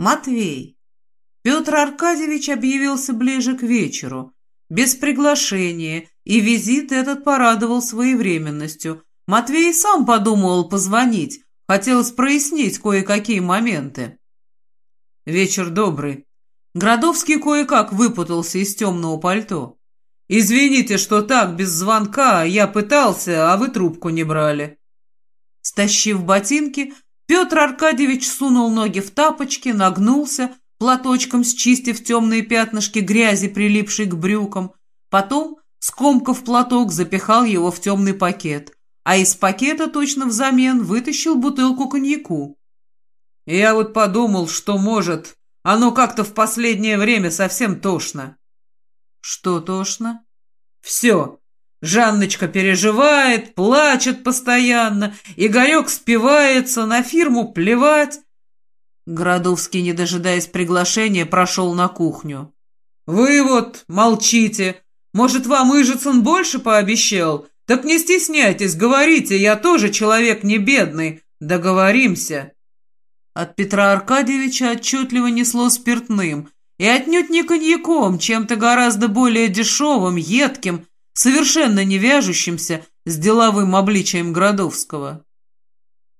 Матвей. Петр Аркадьевич объявился ближе к вечеру, без приглашения, и визит этот порадовал своевременностью. Матвей сам подумывал позвонить, хотелось прояснить кое-какие моменты. Вечер добрый. Градовский кое-как выпутался из темного пальто. «Извините, что так, без звонка, я пытался, а вы трубку не брали». Стащив ботинки, Петр Аркадьевич сунул ноги в тапочки, нагнулся, платочком счистив темные пятнышки грязи, прилипшей к брюкам. Потом, скомкав платок, запихал его в темный пакет, а из пакета точно взамен вытащил бутылку коньяку. «Я вот подумал, что, может, оно как-то в последнее время совсем тошно». «Что тошно?» «Все. Жанночка переживает, плачет постоянно, Игорек спивается, на фирму плевать». Городовский, не дожидаясь приглашения, прошел на кухню. «Вы вот молчите. Может, вам Ижицын больше пообещал? Так не стесняйтесь, говорите, я тоже человек не бедный. Договоримся». От Петра Аркадьевича отчетливо несло спиртным, и отнюдь не коньяком, чем-то гораздо более дешевым, едким, совершенно не вяжущимся с деловым обличием Градовского.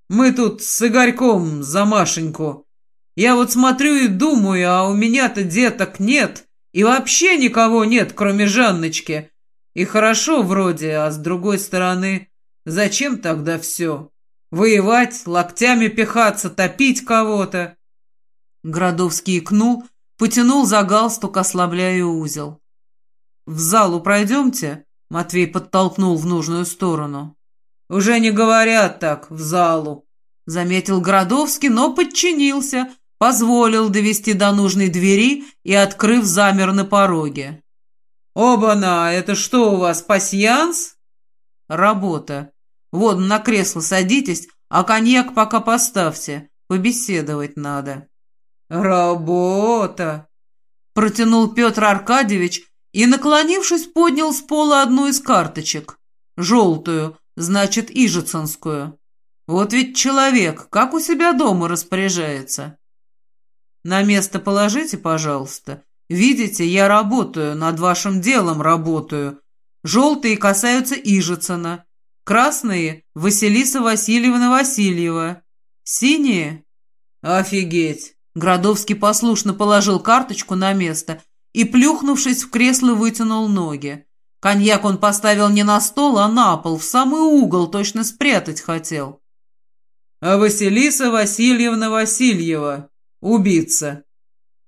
«Мы тут с Игорьком за Машеньку. Я вот смотрю и думаю, а у меня-то деток нет, и вообще никого нет, кроме Жанночки. И хорошо вроде, а с другой стороны, зачем тогда все? Воевать, локтями пихаться, топить кого-то?» Градовский икнул, потянул за галстук, ослабляя узел. «В залу пройдемте?» Матвей подтолкнул в нужную сторону. «Уже не говорят так, в залу», — заметил Градовский, но подчинился, позволил довести до нужной двери и, открыв, замер на пороге. «Оба-на, это что у вас, пасьянс?» «Работа. Вот на кресло садитесь, а коньяк пока поставьте, побеседовать надо». «Работа!» — протянул Петр Аркадьевич и, наклонившись, поднял с пола одну из карточек. Желтую, значит, ижицинскую. Вот ведь человек, как у себя дома распоряжается. На место положите, пожалуйста. Видите, я работаю, над вашим делом работаю. Желтые касаются Ижицына. Красные — Василиса Васильевна Васильева. Синие? Офигеть! Градовский послушно положил карточку на место и, плюхнувшись в кресло, вытянул ноги. Коньяк он поставил не на стол, а на пол, в самый угол, точно спрятать хотел. «А Василиса Васильевна Васильева, убийца?»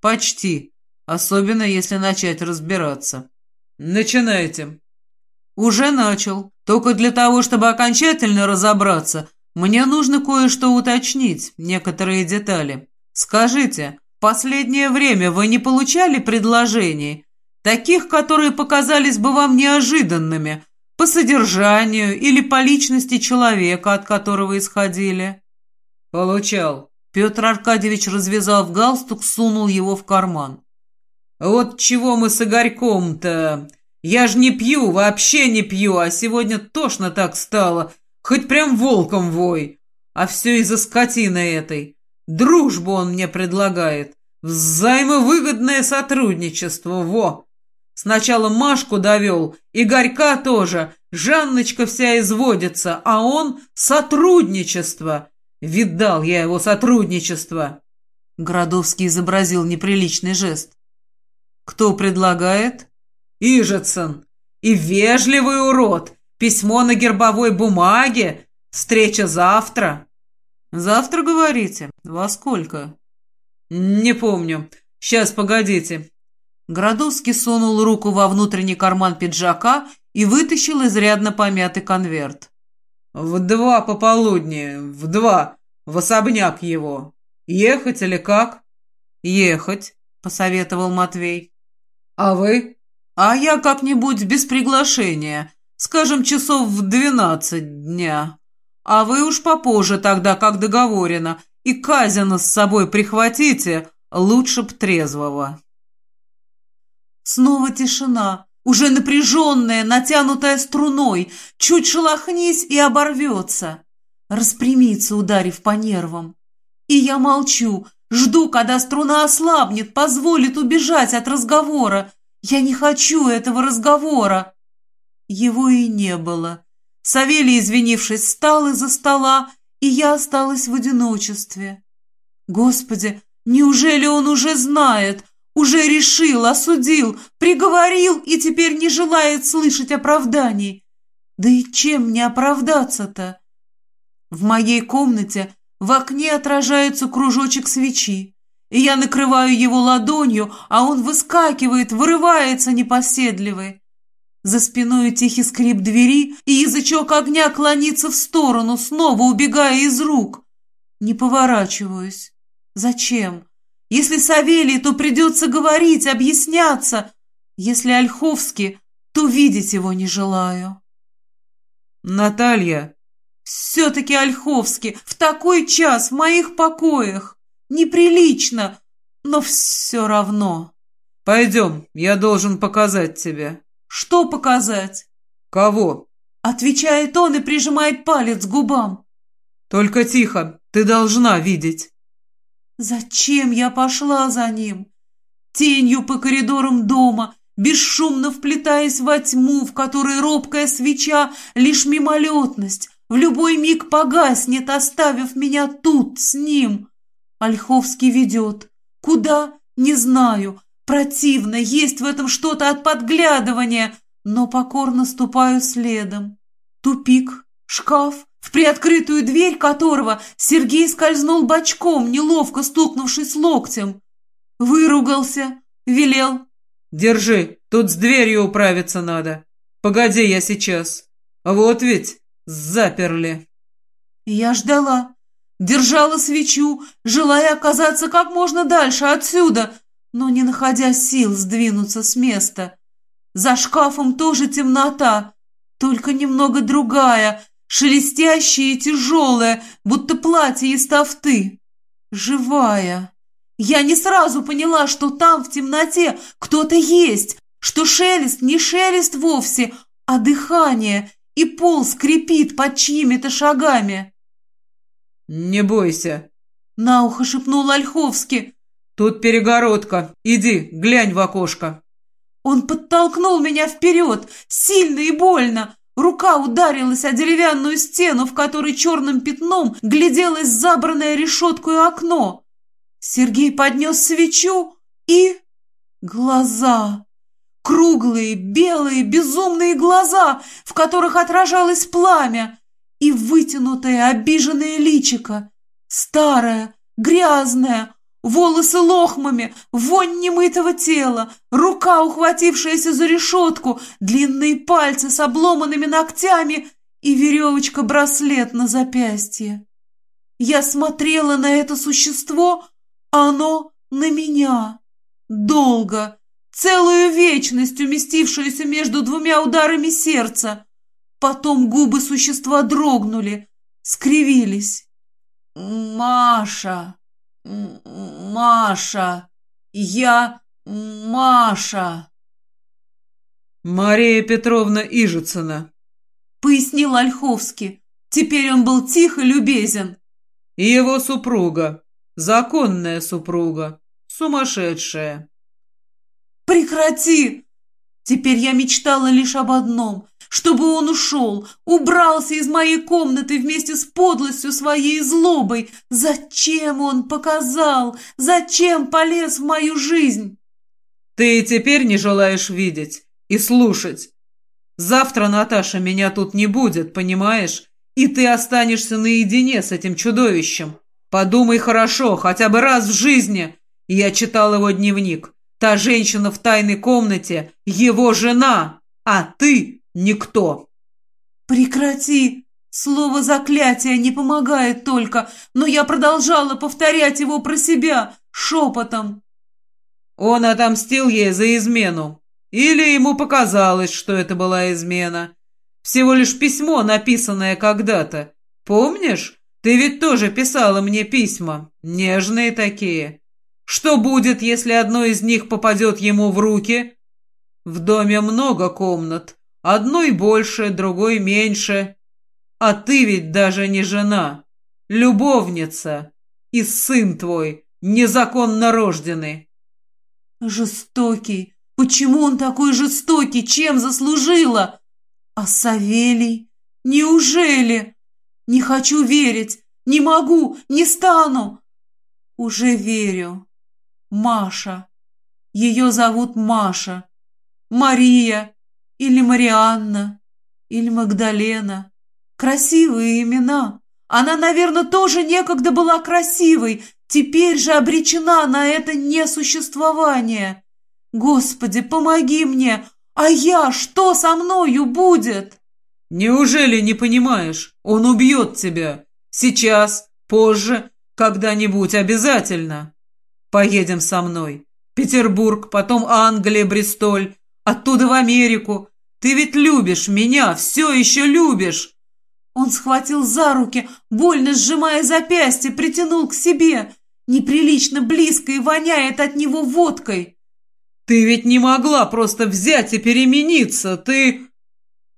«Почти, особенно если начать разбираться». «Начинайте». «Уже начал. Только для того, чтобы окончательно разобраться, мне нужно кое-что уточнить, некоторые детали. Скажите, последнее время вы не получали предложений, таких, которые показались бы вам неожиданными, по содержанию или по личности человека, от которого исходили? Получал. Петр Аркадьевич, развязав галстук, сунул его в карман. Вот чего мы с Игорьком-то... Я ж не пью, вообще не пью, а сегодня тошно так стало, хоть прям волком вой. А все из-за скотины этой. Дружбу он мне предлагает. Взаимовыгодное сотрудничество, во! Сначала Машку довел, и Горька тоже. Жанночка вся изводится, а он — сотрудничество. Видал я его сотрудничество. Городовский изобразил неприличный жест. «Кто предлагает?» «Ижицын. И вежливый урод. Письмо на гербовой бумаге. Встреча завтра». «Завтра, говорите? Во сколько?» «Не помню. Сейчас, погодите». Городовский сунул руку во внутренний карман пиджака и вытащил изрядно помятый конверт. «В два пополудни, в два, в особняк его. Ехать или как?» «Ехать», — посоветовал Матвей. «А вы?» «А я как-нибудь без приглашения, скажем, часов в двенадцать дня». А вы уж попозже тогда, как договорено, и Казина с собой прихватите, лучше б трезвого. Снова тишина, уже напряженная, натянутая струной, чуть шелохнись и оборвется. Распрямится, ударив по нервам. И я молчу, Жду, когда струна ослабнет, позволит убежать от разговора. Я не хочу этого разговора. Его и не было. Савелий, извинившись, встал из-за стола, и я осталась в одиночестве. Господи, неужели он уже знает, уже решил, осудил, приговорил и теперь не желает слышать оправданий? Да и чем мне оправдаться-то? В моей комнате в окне отражается кружочек свечи, и я накрываю его ладонью, а он выскакивает, вырывается непоседливый. За спиной тихий скрип двери, и язычок огня клонится в сторону, снова убегая из рук. Не поворачиваюсь. Зачем? Если Савелий, то придется говорить, объясняться. Если Ольховский, то видеть его не желаю. «Наталья!» Все-таки Ольховский, в такой час в моих покоях. Неприлично, но все равно. Пойдем, я должен показать тебе. Что показать? Кого? Отвечает он и прижимает палец к губам. Только тихо, ты должна видеть. Зачем я пошла за ним? Тенью по коридорам дома, бесшумно вплетаясь во тьму, в которой робкая свеча — лишь мимолетность, в любой миг погаснет, оставив меня тут, с ним. Ольховский ведет. Куда? Не знаю. Противно, есть в этом что-то от подглядывания, но покорно ступаю следом. Тупик, шкаф, в приоткрытую дверь которого Сергей скользнул бочком, неловко стукнувшись локтем. Выругался, велел. «Держи, тут с дверью управиться надо. Погоди, я сейчас. Вот ведь Заперли. Я ждала, держала свечу, желая оказаться как можно дальше отсюда, но не находя сил сдвинуться с места. За шкафом тоже темнота, только немного другая, шелестящая и тяжелая, будто платье из тафты. Живая. Я не сразу поняла, что там в темноте кто-то есть, что шелест не шелест вовсе, а дыхание — и пол скрипит под чьими-то шагами. «Не бойся», — на ухо шепнул Ольховский. «Тут перегородка. Иди, глянь в окошко». Он подтолкнул меня вперед, сильно и больно. Рука ударилась о деревянную стену, в которой черным пятном гляделось забранное решеткой окно. Сергей поднес свечу и... Глаза. Круглые, белые, безумные глаза, в которых отражалось пламя, и вытянутое, обиженное личико. Старое, грязное, волосы лохмами, вонь немытого тела, рука, ухватившаяся за решетку, длинные пальцы с обломанными ногтями и веревочка-браслет на запястье. Я смотрела на это существо, а оно на меня. Долго, целую вечность, уместившуюся между двумя ударами сердца. Потом губы существа дрогнули, скривились. «Маша! Маша! Я Маша!» «Мария Петровна Ижицына», — пояснил Ольховский. Теперь он был тихо любезен. «И его супруга, законная супруга, сумасшедшая». Прекрати! Теперь я мечтала лишь об одном, чтобы он ушел, убрался из моей комнаты вместе с подлостью своей злобой. Зачем он показал? Зачем полез в мою жизнь? Ты и теперь не желаешь видеть и слушать. Завтра, Наташа, меня тут не будет, понимаешь? И ты останешься наедине с этим чудовищем. Подумай хорошо, хотя бы раз в жизни. Я читал его дневник. Та женщина в тайной комнате — его жена, а ты — никто. Прекрати! Слово заклятия не помогает только, но я продолжала повторять его про себя, шепотом. Он отомстил ей за измену. Или ему показалось, что это была измена. Всего лишь письмо, написанное когда-то. Помнишь? Ты ведь тоже писала мне письма. Нежные такие. Что будет, если одно из них попадет ему в руки? В доме много комнат. Одной больше, другой меньше. А ты ведь даже не жена. Любовница. И сын твой. незаконно рожденный. Жестокий. Почему он такой жестокий? Чем заслужила? А Савелий? Неужели? Не хочу верить. Не могу, не стану. Уже верю. Маша. Ее зовут Маша. Мария. Или Марианна. Или Магдалена. Красивые имена. Она, наверное, тоже некогда была красивой, теперь же обречена на это несуществование. Господи, помоги мне, а я, что со мною будет? Неужели не понимаешь? Он убьет тебя. Сейчас, позже, когда-нибудь обязательно. Поедем со мной. Петербург, потом Англия, Бристоль, оттуда в Америку. Ты ведь любишь меня, все еще любишь. Он схватил за руки, больно сжимая запястье, притянул к себе. Неприлично близко и воняет от него водкой. «Ты ведь не могла просто взять и перемениться, ты...»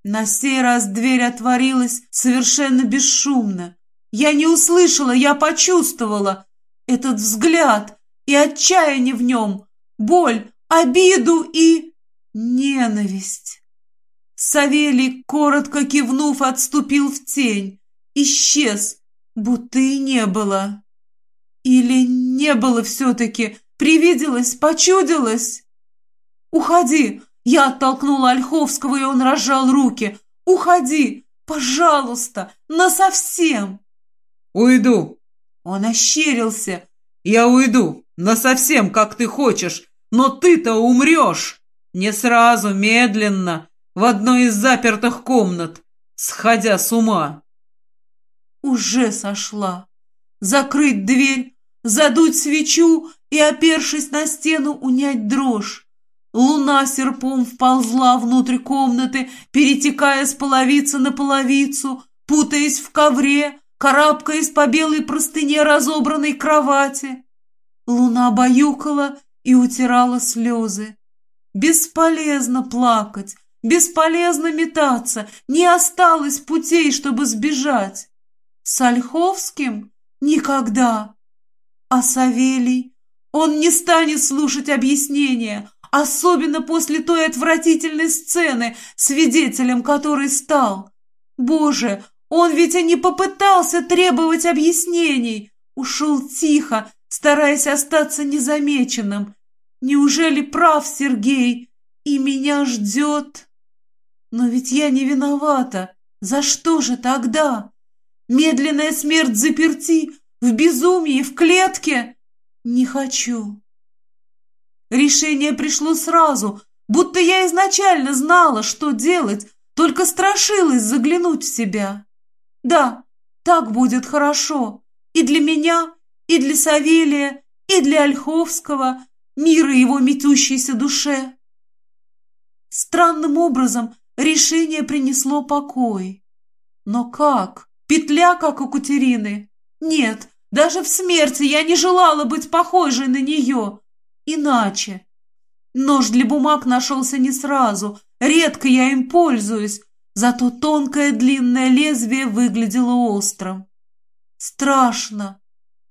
На сей раз дверь отворилась совершенно бесшумно. Я не услышала, я почувствовала этот взгляд и отчаяние в нем, боль, обиду и ненависть. Савелий, коротко кивнув, отступил в тень. Исчез, будто и не было. Или не было все-таки, привиделось, почудилось. «Уходи!» Я оттолкнула Ольховского, и он разжал руки. «Уходи! Пожалуйста! Насовсем!» «Уйду!» Он ощерился. «Я уйду, насовсем, как ты хочешь, но ты-то умрешь! Не сразу, медленно, в одной из запертых комнат, сходя с ума. Уже сошла. Закрыть дверь, задуть свечу и, опершись на стену, унять дрожь. Луна серпом вползла внутрь комнаты, перетекая с половицы на половицу, путаясь в ковре, карабкаясь по белой простыне разобранной кровати. Луна баюкала и утирала слезы. Бесполезно плакать, Бесполезно метаться, не осталось путей, чтобы сбежать. С Ольховским? Никогда. А Савелий? Он не станет слушать объяснения, особенно после той отвратительной сцены, свидетелем которой стал. Боже, он ведь и не попытался требовать объяснений. Ушел тихо, стараясь остаться незамеченным. Неужели прав Сергей, и меня ждет... Но ведь я не виновата. За что же тогда? Медленная смерть заперти, в безумии, в клетке? Не хочу. Решение пришло сразу, будто я изначально знала, что делать, только страшилась заглянуть в себя. Да, так будет хорошо. И для меня, и для Савелия, и для Ольховского, мира его метущейся душе. Странным образом Решение принесло покой. Но как? Петля, как у Катерины? Нет, даже в смерти я не желала быть похожей на нее. Иначе. Нож для бумаг нашелся не сразу. Редко я им пользуюсь. Зато тонкое длинное лезвие выглядело острым. Страшно.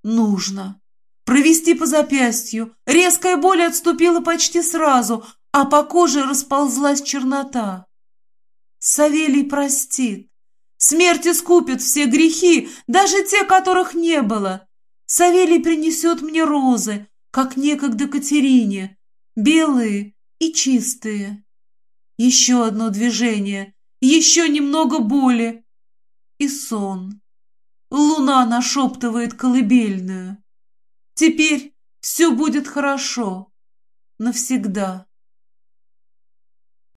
Нужно. Провести по запястью. Резкая боль отступила почти сразу, а по коже расползлась чернота. Савелий простит. Смерть искупит все грехи, даже те, которых не было. Савелий принесет мне розы, как некогда Катерине, белые и чистые. Еще одно движение, еще немного боли и сон. Луна нашептывает колыбельную. Теперь все будет хорошо. Навсегда.